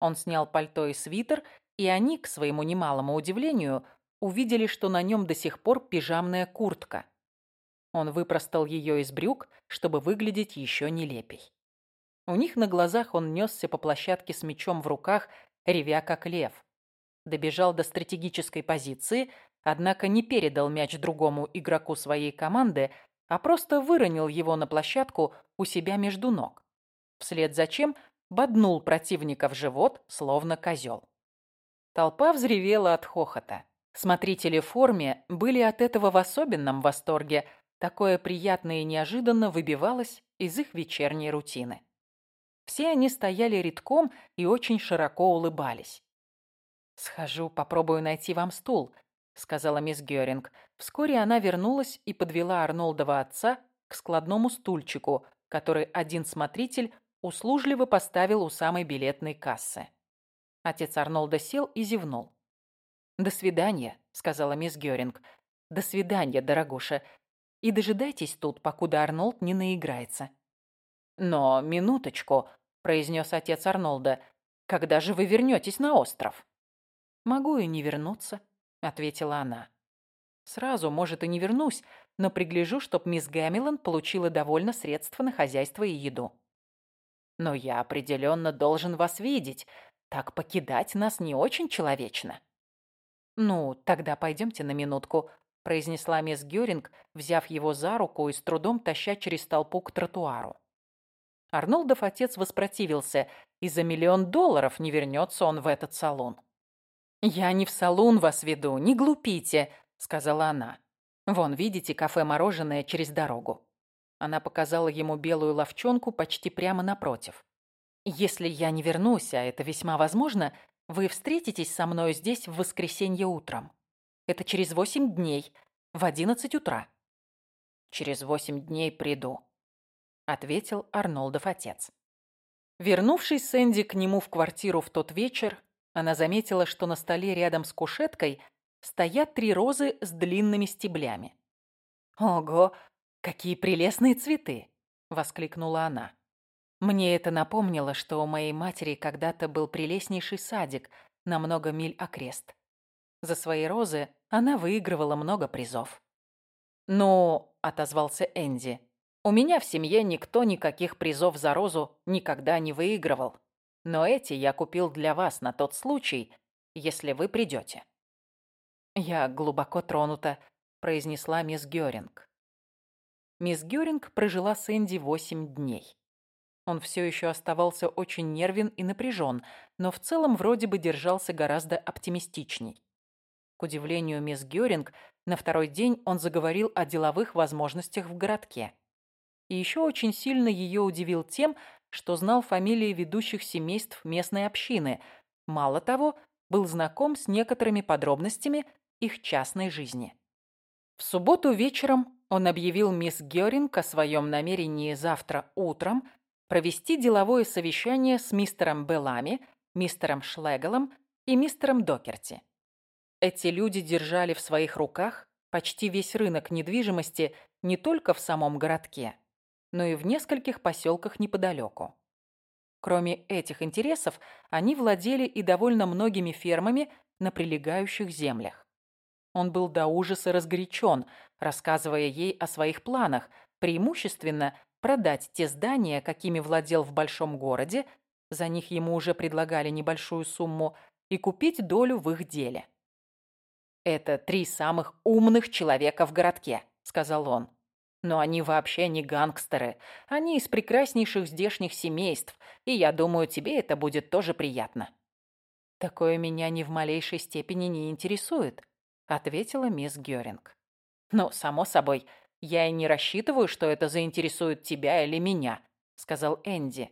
Он снял пальто и свитер, и они, к своему немалому удивлению, увидели, что на нем до сих пор пижамная куртка. Он выпростал ее из брюк, чтобы выглядеть еще нелепей. У них на глазах он несся по площадке с мечом в руках, ревя как лев. Добежал до стратегической позиции, однако не передал мяч другому игроку своей команды, а просто выронил его на площадку у себя между ног. Вслед за чем боднул противника в живот, словно козел. Толпа взревела от хохота. Смотрители в форме были от этого в особенном восторге. Такое приятное и неожиданно выбивалось из их вечерней рутины. Все они стояли редком и очень широко улыбались. «Схожу, попробую найти вам стул», — сказала мисс Гёринг. Вскоре она вернулась и подвела Арнолдова отца к складному стульчику, который один смотритель услужливо поставил у самой билетной кассы. Отец Арнольда сел и зевнул. «До свидания», — сказала мисс Гёринг. «До свидания, дорогуша. И дожидайтесь тут, покуда Арнольд не наиграется». «Но минуточку», — произнес отец Арнольда. «Когда же вы вернетесь на остров?» «Могу и не вернуться», — ответила она. «Сразу, может, и не вернусь, но пригляжу, чтоб мисс Гамилон получила довольно средства на хозяйство и еду». Но я определенно должен вас видеть. Так покидать нас не очень человечно. Ну, тогда пойдемте на минутку, произнесла мисс Гёринг, взяв его за руку и с трудом таща через толпу к тротуару. Арнольдов отец воспротивился, и за миллион долларов не вернется он в этот салон. «Я не в салон вас веду, не глупите», — сказала она. «Вон, видите, кафе-мороженое через дорогу. Она показала ему белую ловчонку почти прямо напротив. «Если я не вернусь, а это весьма возможно, вы встретитесь со мной здесь в воскресенье утром. Это через восемь дней, в одиннадцать утра». «Через восемь дней приду», — ответил Арнольдов отец. Вернувшись с Энди к нему в квартиру в тот вечер, она заметила, что на столе рядом с кушеткой стоят три розы с длинными стеблями. «Ого, «Какие прелестные цветы!» — воскликнула она. Мне это напомнило, что у моей матери когда-то был прелестнейший садик на много миль окрест. За свои розы она выигрывала много призов. «Ну», — отозвался Энди, — «у меня в семье никто никаких призов за розу никогда не выигрывал. Но эти я купил для вас на тот случай, если вы придете». «Я глубоко тронута», — произнесла мисс Гёринг. Мисс Гёринг прожила с Энди восемь дней. Он все еще оставался очень нервен и напряжен, но в целом вроде бы держался гораздо оптимистичней. К удивлению мисс Гёринг, на второй день он заговорил о деловых возможностях в городке. И еще очень сильно ее удивил тем, что знал фамилии ведущих семейств местной общины. Мало того, был знаком с некоторыми подробностями их частной жизни. В субботу вечером он объявил мисс Гёринг о своем намерении завтра утром провести деловое совещание с мистером Беллами, мистером Шлегелом и мистером Докерти. Эти люди держали в своих руках почти весь рынок недвижимости не только в самом городке, но и в нескольких поселках неподалеку. Кроме этих интересов, они владели и довольно многими фермами на прилегающих землях. Он был до ужаса разгорячен, рассказывая ей о своих планах, преимущественно продать те здания, какими владел в большом городе, за них ему уже предлагали небольшую сумму, и купить долю в их деле. «Это три самых умных человека в городке», — сказал он. «Но они вообще не гангстеры. Они из прекраснейших здешних семейств, и я думаю, тебе это будет тоже приятно». «Такое меня ни в малейшей степени не интересует», — ответила мисс Гёринг. «Ну, само собой, я и не рассчитываю, что это заинтересует тебя или меня», — сказал Энди.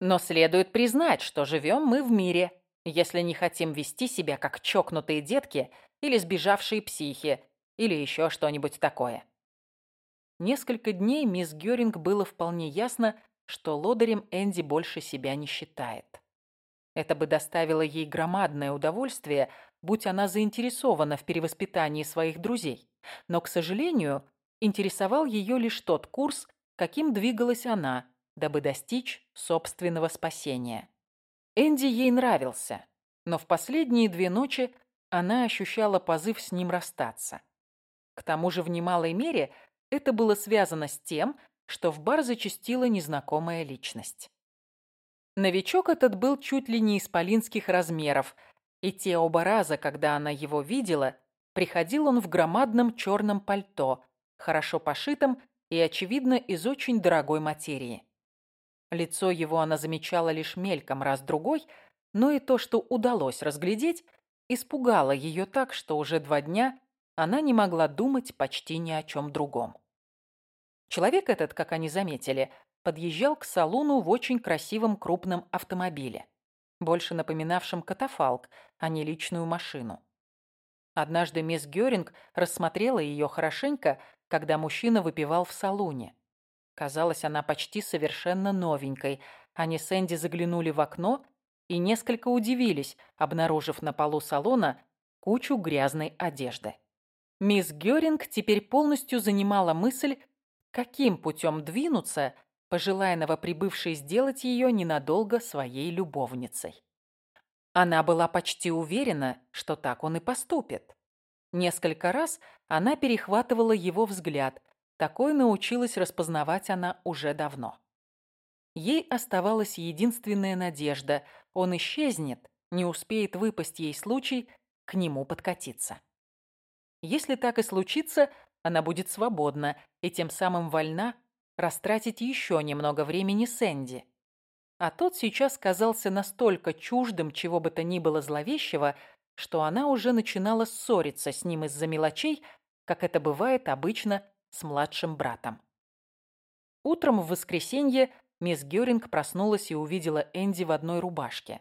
«Но следует признать, что живем мы в мире, если не хотим вести себя как чокнутые детки или сбежавшие психи, или еще что-нибудь такое. Несколько дней мисс Гёринг было вполне ясно, что лодырем Энди больше себя не считает. Это бы доставило ей громадное удовольствие, будь она заинтересована в перевоспитании своих друзей. Но, к сожалению, интересовал ее лишь тот курс, каким двигалась она, дабы достичь собственного спасения. Энди ей нравился, но в последние две ночи она ощущала позыв с ним расстаться. К тому же в немалой мере это было связано с тем, что в бар зачастила незнакомая личность. Новичок этот был чуть ли не исполинских размеров, и те оба раза, когда она его видела, приходил он в громадном черном пальто, хорошо пошитом и, очевидно, из очень дорогой материи. Лицо его она замечала лишь мельком раз-другой, но и то, что удалось разглядеть, испугало ее так, что уже два дня она не могла думать почти ни о чем другом. Человек этот, как они заметили, подъезжал к салону в очень красивом крупном автомобиле, больше напоминавшем катафалк, а не личную машину. Однажды мисс Гёринг рассмотрела ее хорошенько, когда мужчина выпивал в салоне. Казалось, она почти совершенно новенькой. Они с Энди заглянули в окно и несколько удивились, обнаружив на полу салона кучу грязной одежды. Мисс Гёринг теперь полностью занимала мысль, каким путем двинуться, пожелая новоприбывшей сделать ее ненадолго своей любовницей. Она была почти уверена, что так он и поступит. Несколько раз она перехватывала его взгляд, такой научилась распознавать она уже давно. Ей оставалась единственная надежда. Он исчезнет, не успеет выпасть ей случай к нему подкатиться. Если так и случится, она будет свободна и тем самым вольна растратить еще немного времени с Энди. А тот сейчас казался настолько чуждым чего бы то ни было зловещего, что она уже начинала ссориться с ним из-за мелочей, как это бывает обычно с младшим братом. Утром в воскресенье Мисс Гёринг проснулась и увидела Энди в одной рубашке.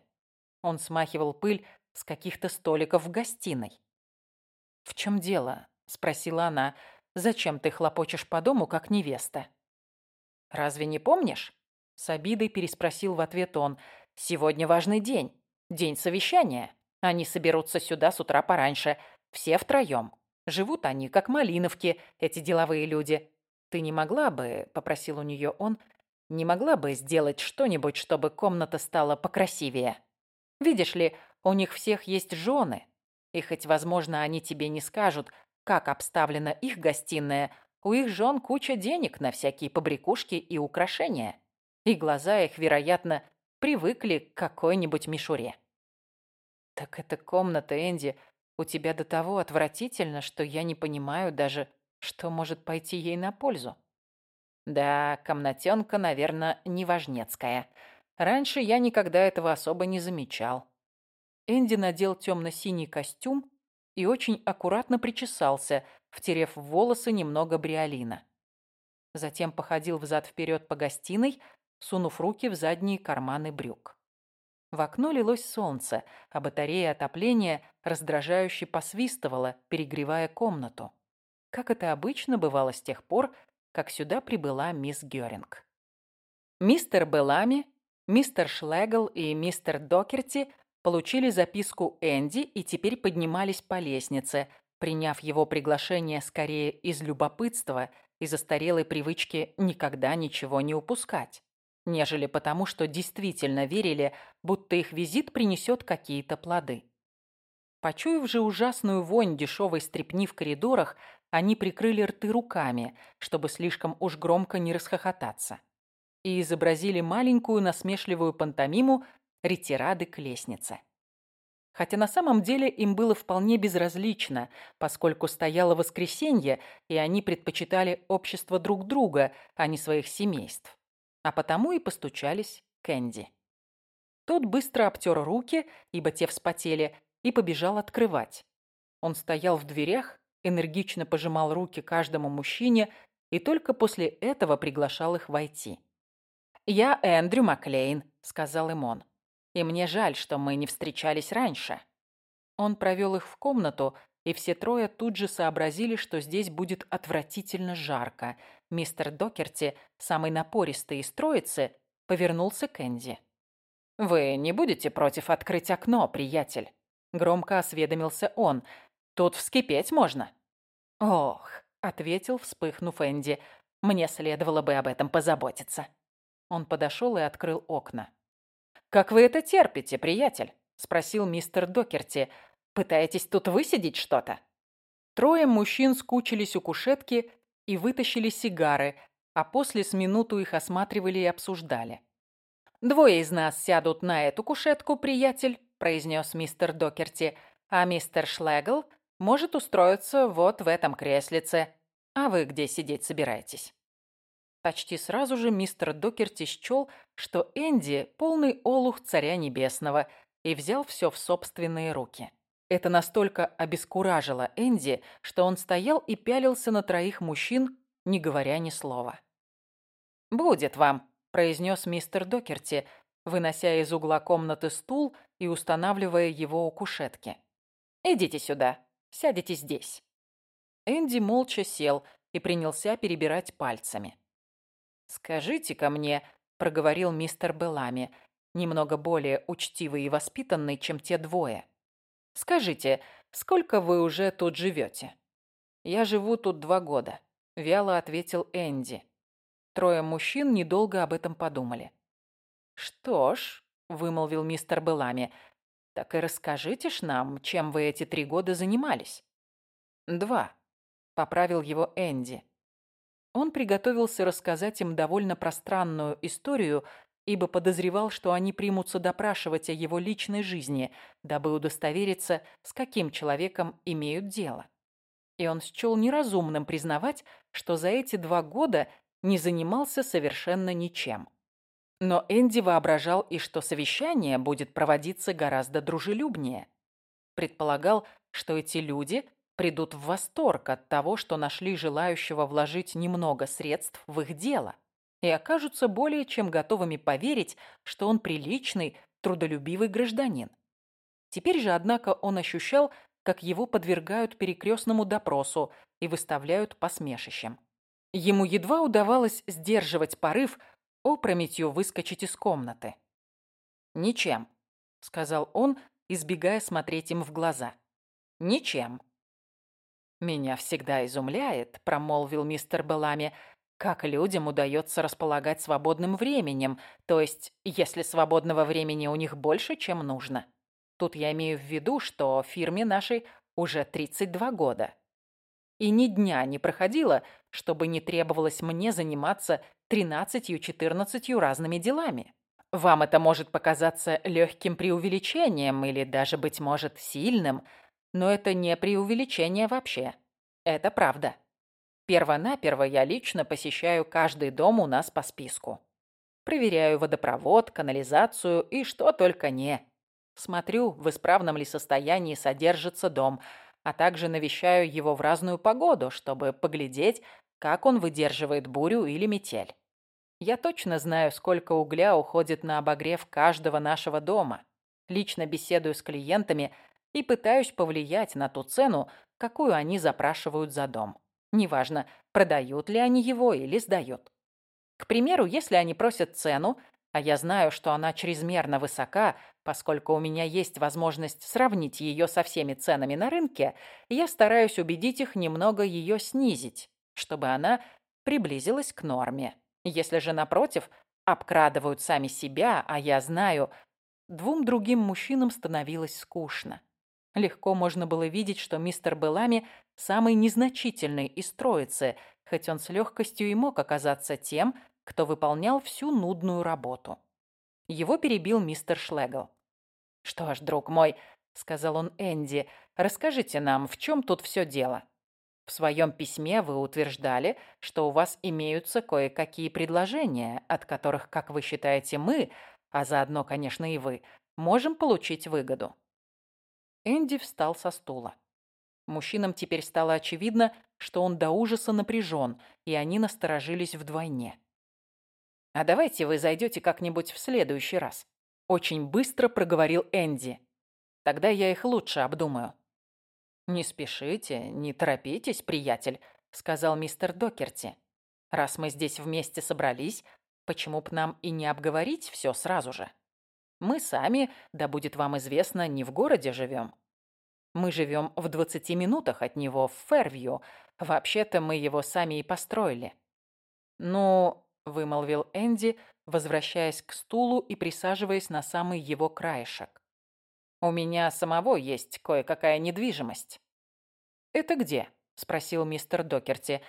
Он смахивал пыль с каких-то столиков в гостиной. «В чем дело?» – спросила она. «Зачем ты хлопочешь по дому, как невеста?» «Разве не помнишь?» – с обидой переспросил в ответ он. «Сегодня важный день. День совещания. Они соберутся сюда с утра пораньше. Все втроем. Живут они, как малиновки, эти деловые люди. Ты не могла бы, — попросил у нее он, не могла бы сделать что-нибудь, чтобы комната стала покрасивее. Видишь ли, у них всех есть жены, и хоть, возможно, они тебе не скажут, как обставлена их гостиная, у их жен куча денег на всякие побрякушки и украшения, и глаза их, вероятно, привыкли к какой-нибудь мишуре. Так эта комната, Энди, у тебя до того отвратительно, что я не понимаю даже, что может пойти ей на пользу. Да, комнатенка, наверное, неважнецкая. Раньше я никогда этого особо не замечал. Энди надел темно-синий костюм и очень аккуратно причесался, втерев в волосы немного бриолина. Затем походил взад-вперед по гостиной, сунув руки в задние карманы брюк. В окно лилось солнце, а батарея отопления раздражающе посвистывала, перегревая комнату. Как это обычно бывало с тех пор, как сюда прибыла мисс Гёринг. Мистер Белами, мистер Шлегл и мистер Докерти получили записку Энди и теперь поднимались по лестнице, приняв его приглашение скорее из любопытства и застарелой привычки никогда ничего не упускать, нежели потому, что действительно верили, будто их визит принесет какие-то плоды. Почуяв же ужасную вонь дешевой стрепни в коридорах, они прикрыли рты руками, чтобы слишком уж громко не расхохотаться, и изобразили маленькую насмешливую пантомиму ретирады к лестнице. Хотя на самом деле им было вполне безразлично, поскольку стояло воскресенье, и они предпочитали общество друг друга, а не своих семейств. А потому и постучались к Энди. Тот быстро обтер руки, ибо те вспотели, и побежал открывать. Он стоял в дверях, энергично пожимал руки каждому мужчине и только после этого приглашал их войти. «Я Эндрю Маклейн», — сказал им он и мне жаль, что мы не встречались раньше». Он провел их в комнату, и все трое тут же сообразили, что здесь будет отвратительно жарко. Мистер Докерти, самый напористый из троицы, повернулся к Энди. «Вы не будете против открыть окно, приятель?» Громко осведомился он. «Тут вскипеть можно». «Ох», — ответил, вспыхнув Энди, «мне следовало бы об этом позаботиться». Он подошел и открыл окна. «Как вы это терпите, приятель?» – спросил мистер Докерти. «Пытаетесь тут высидеть что-то?» Трое мужчин скучились у кушетки и вытащили сигары, а после с минуту их осматривали и обсуждали. «Двое из нас сядут на эту кушетку, приятель», – произнес мистер Докерти, «а мистер Шлегл может устроиться вот в этом креслице. А вы где сидеть собираетесь?» Почти сразу же мистер Докерти счел, что Энди – полный олух царя небесного, и взял все в собственные руки. Это настолько обескуражило Энди, что он стоял и пялился на троих мужчин, не говоря ни слова. «Будет вам», – произнес мистер Докерти, вынося из угла комнаты стул и устанавливая его у кушетки. «Идите сюда, сядете здесь». Энди молча сел и принялся перебирать пальцами. «Скажите-ка мне», — проговорил мистер Белами, немного более учтивый и воспитанный, чем те двое. «Скажите, сколько вы уже тут живете?» «Я живу тут два года», — вяло ответил Энди. Трое мужчин недолго об этом подумали. «Что ж», — вымолвил мистер Белами, — «так и расскажите ж нам, чем вы эти три года занимались». «Два», — поправил его Энди. Он приготовился рассказать им довольно пространную историю, ибо подозревал, что они примутся допрашивать о его личной жизни, дабы удостовериться, с каким человеком имеют дело. И он счел неразумным признавать, что за эти два года не занимался совершенно ничем. Но Энди воображал и что совещание будет проводиться гораздо дружелюбнее. Предполагал, что эти люди придут в восторг от того, что нашли желающего вложить немного средств в их дело и окажутся более чем готовыми поверить, что он приличный, трудолюбивый гражданин. Теперь же, однако, он ощущал, как его подвергают перекрестному допросу и выставляют посмешищем. Ему едва удавалось сдерживать порыв опрометью выскочить из комнаты. «Ничем», — сказал он, избегая смотреть им в глаза. «Ничем». «Меня всегда изумляет», — промолвил мистер Белами, «как людям удается располагать свободным временем, то есть, если свободного времени у них больше, чем нужно. Тут я имею в виду, что фирме нашей уже 32 года. И ни дня не проходило, чтобы не требовалось мне заниматься 13-14 разными делами. Вам это может показаться легким преувеличением или даже, быть может, сильным – но это не преувеличение вообще. Это правда. Первонаперво я лично посещаю каждый дом у нас по списку. Проверяю водопровод, канализацию и что только не. Смотрю, в исправном ли состоянии содержится дом. а также навещаю его в разную погоду, чтобы поглядеть, как он выдерживает бурю или метель. Я точно знаю, сколько угля уходит на обогрев каждого нашего дома. Лично беседую с клиентами и пытаюсь повлиять на ту цену, какую они запрашивают за дом. Неважно, продают ли они его или сдают. К примеру, если они просят цену, а я знаю, что она чрезмерно высока, поскольку у меня есть возможность сравнить ее со всеми ценами на рынке, я стараюсь убедить их немного ее снизить, чтобы она приблизилась к норме. Если же, напротив, обкрадывают сами себя, а я знаю, двум другим мужчинам становилось скучно. Легко можно было видеть, что мистер Белами самый незначительный из троицы, хоть он с легкостью и мог оказаться тем, кто выполнял всю нудную работу. Его перебил мистер Шлегл. «Что ж, друг мой», — сказал он Энди, — «расскажите нам, в чем тут все дело?» В своем письме вы утверждали, что у вас имеются кое-какие предложения, от которых, как вы считаете, мы, а заодно, конечно, и вы, можем получить выгоду. Энди встал со стула. Мужчинам теперь стало очевидно, что он до ужаса напряжен, и они насторожились вдвойне. «А давайте вы зайдете как-нибудь в следующий раз», — очень быстро проговорил Энди. «Тогда я их лучше обдумаю». «Не спешите, не торопитесь, приятель», — сказал мистер Докерти. «Раз мы здесь вместе собрались, почему б нам и не обговорить все сразу же? Мы сами, да будет вам известно, не в городе живем. Мы живем в двадцати минутах от него, в Фервью. Вообще-то мы его сами и построили». «Ну, — вымолвил Энди, возвращаясь к стулу и присаживаясь на самый его краешек. «У меня самого есть кое-какая недвижимость». «Это где?» — спросил мистер Докерти.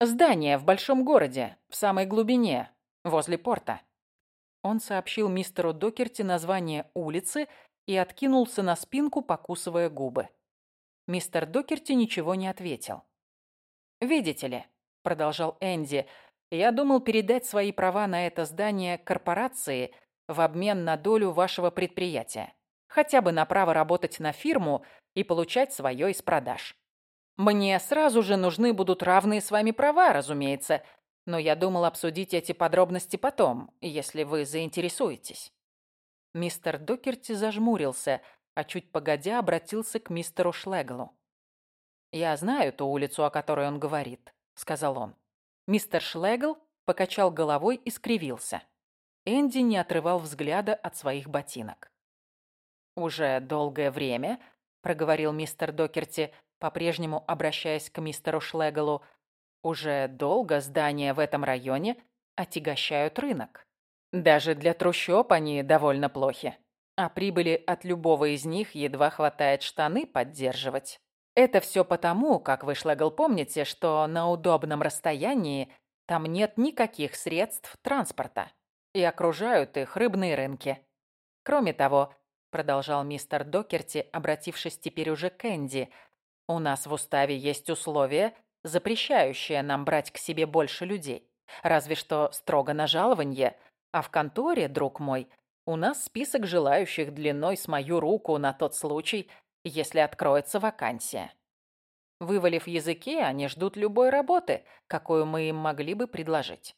«Здание в большом городе, в самой глубине, возле порта». Он сообщил мистеру Докерти название улицы и откинулся на спинку, покусывая губы. Мистер Докерти ничего не ответил. «Видите ли», — продолжал Энди, — я думал передать свои права на это здание корпорации в обмен на долю вашего предприятия. Хотя бы на право работать на фирму и получать свое из продаж. Мне сразу же нужны будут равные с вами права, разумеется, но я думал обсудить эти подробности потом, если вы заинтересуетесь. Мистер Докерти зажмурился, а чуть погодя обратился к мистеру Шлеглу. «Я знаю ту улицу, о которой он говорит», — сказал он. Мистер Шлегл покачал головой и скривился. Энди не отрывал взгляда от своих ботинок. «Уже долгое время», — проговорил мистер Докерти, по-прежнему обращаясь к мистеру Шлеглу, «уже долго здания в этом районе отягощают рынок. Даже для трущоб они довольно плохи, а прибыли от любого из них едва хватает штаны поддерживать. Это все потому, как вы, помните, что на удобном расстоянии там нет никаких средств транспорта и окружают их рыбные рынки. Кроме того, продолжал мистер Докерти, обратившись теперь уже к Энди, у нас в уставе есть условия, запрещающие нам брать к себе больше людей. Разве что строго на жалование. А в конторе, друг мой, у нас список желающих длиной с мою руку на тот случай, если откроется вакансия. Вывалив языки, они ждут любой работы, какую мы им могли бы предложить.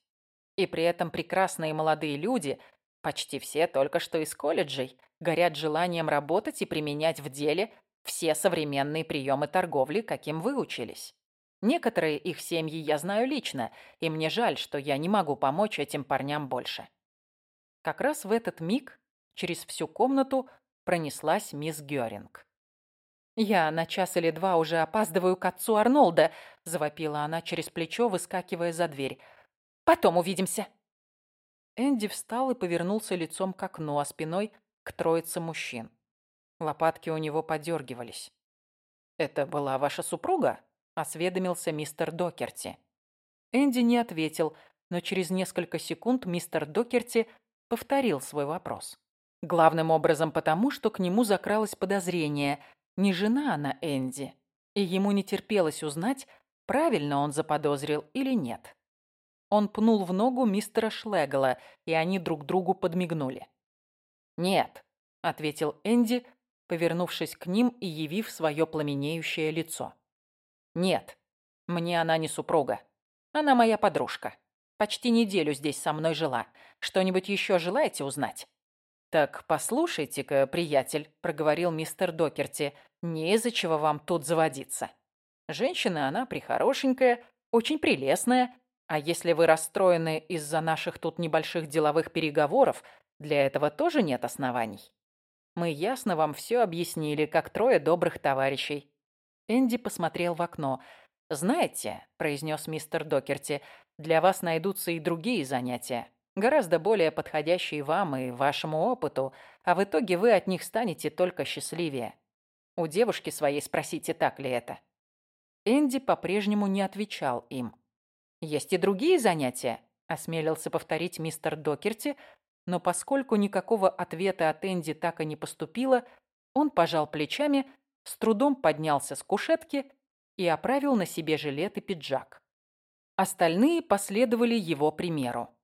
И при этом прекрасные молодые люди, почти все только что из колледжей, горят желанием работать и применять в деле все современные приемы торговли, каким выучились. Некоторые их семьи я знаю лично, и мне жаль, что я не могу помочь этим парням больше. Как раз в этот миг через всю комнату пронеслась мисс Гёринг. «Я на час или два уже опаздываю к отцу Арнолда», — завопила она через плечо, выскакивая за дверь. «Потом увидимся». Энди встал и повернулся лицом к окну, а спиной к троице мужчин. Лопатки у него подергивались. «Это была ваша супруга?» — осведомился мистер Докерти. Энди не ответил, но через несколько секунд мистер Докерти повторил свой вопрос. Главным образом потому, что к нему закралось подозрение — не жена она Энди, и ему не терпелось узнать, правильно он заподозрил или нет. Он пнул в ногу мистера Шлегела, и они друг другу подмигнули. «Нет», — ответил Энди, повернувшись к ним и явив свое пламенеющее лицо. «Нет, мне она не супруга. Она моя подружка. Почти неделю здесь со мной жила. Что-нибудь еще желаете узнать?» «Так послушайте-ка, приятель», — проговорил мистер Докерти, — «не из-за чего вам тут заводиться. Женщина она прихорошенькая, очень прелестная, а если вы расстроены из-за наших тут небольших деловых переговоров, для этого тоже нет оснований. Мы ясно вам все объяснили, как трое добрых товарищей». Энди посмотрел в окно. «Знаете», — произнес мистер Докерти, — «для вас найдутся и другие занятия гораздо более подходящие вам и вашему опыту, а в итоге вы от них станете только счастливее. У девушки своей спросите, так ли это. Энди по-прежнему не отвечал им. «Есть и другие занятия», — осмелился повторить мистер Докерти, но поскольку никакого ответа от Энди так и не поступило, он пожал плечами, с трудом поднялся с кушетки и оправил на себе жилет и пиджак. Остальные последовали его примеру.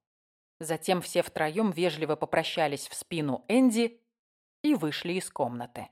Затем все втроем вежливо попрощались в спину Энди и вышли из комнаты.